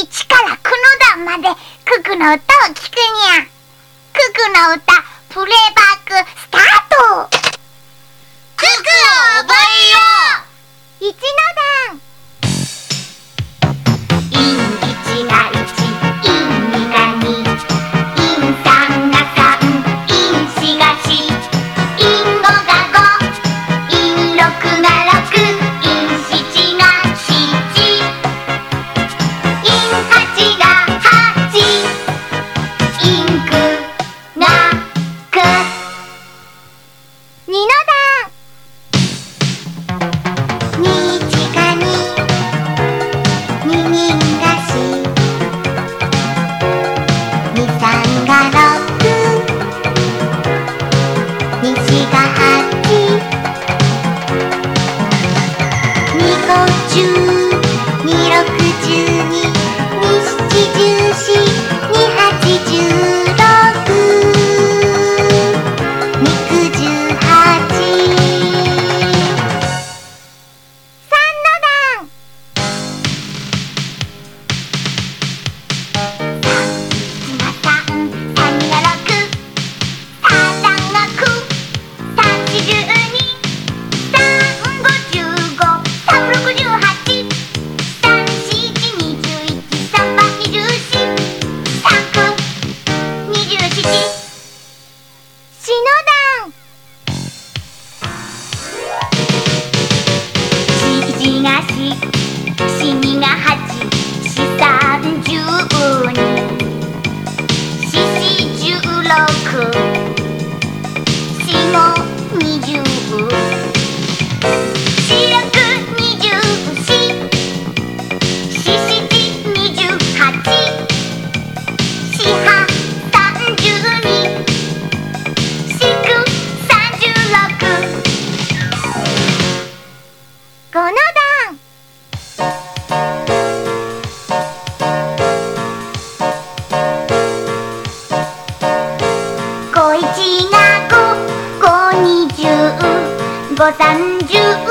1から9の段までククの歌を聴くにゃ。ククの歌プレイバックスタート。ククを覚えよう。you. ご誕生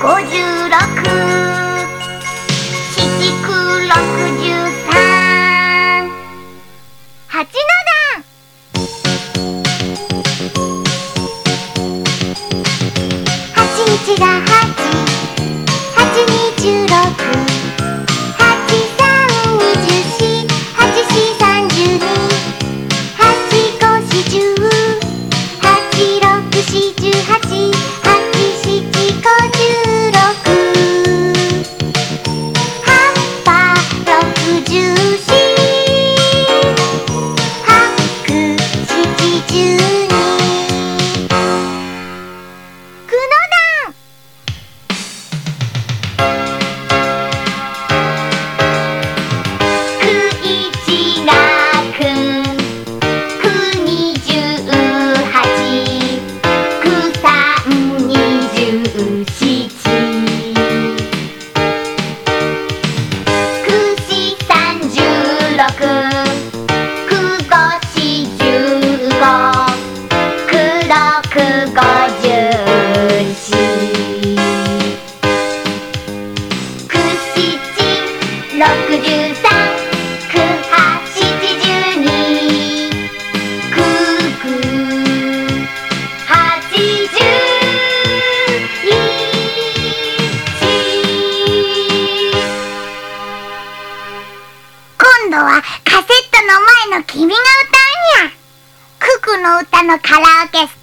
50のカラオケス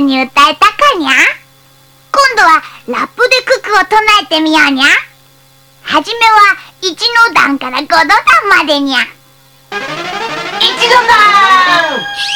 に歌えたかにゃ今度はラップで九九を唱えてみようにゃはじめは一の段から五の段までにゃ。一の段！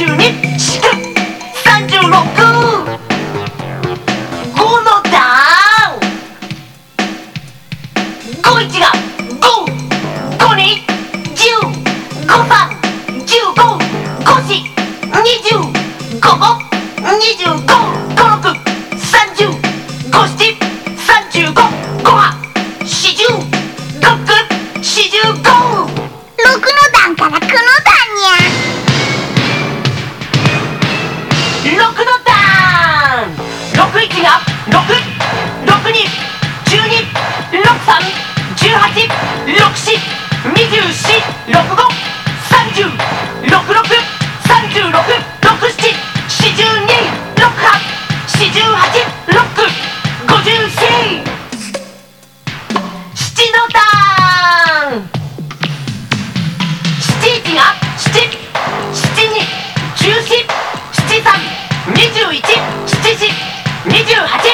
to it. 21、7時、28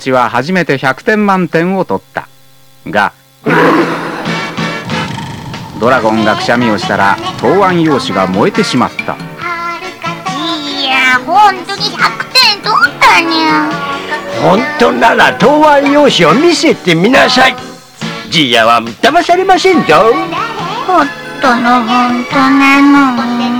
ちは初めて100点満点を取った。がドラゴンがくしゃみをしたら答案用紙が燃えてしまった。いや本当に100点取ったにゃ。本当なら答案用紙を見せてみなさい。ジーやは騙されませんぞ。本当の本当なのに。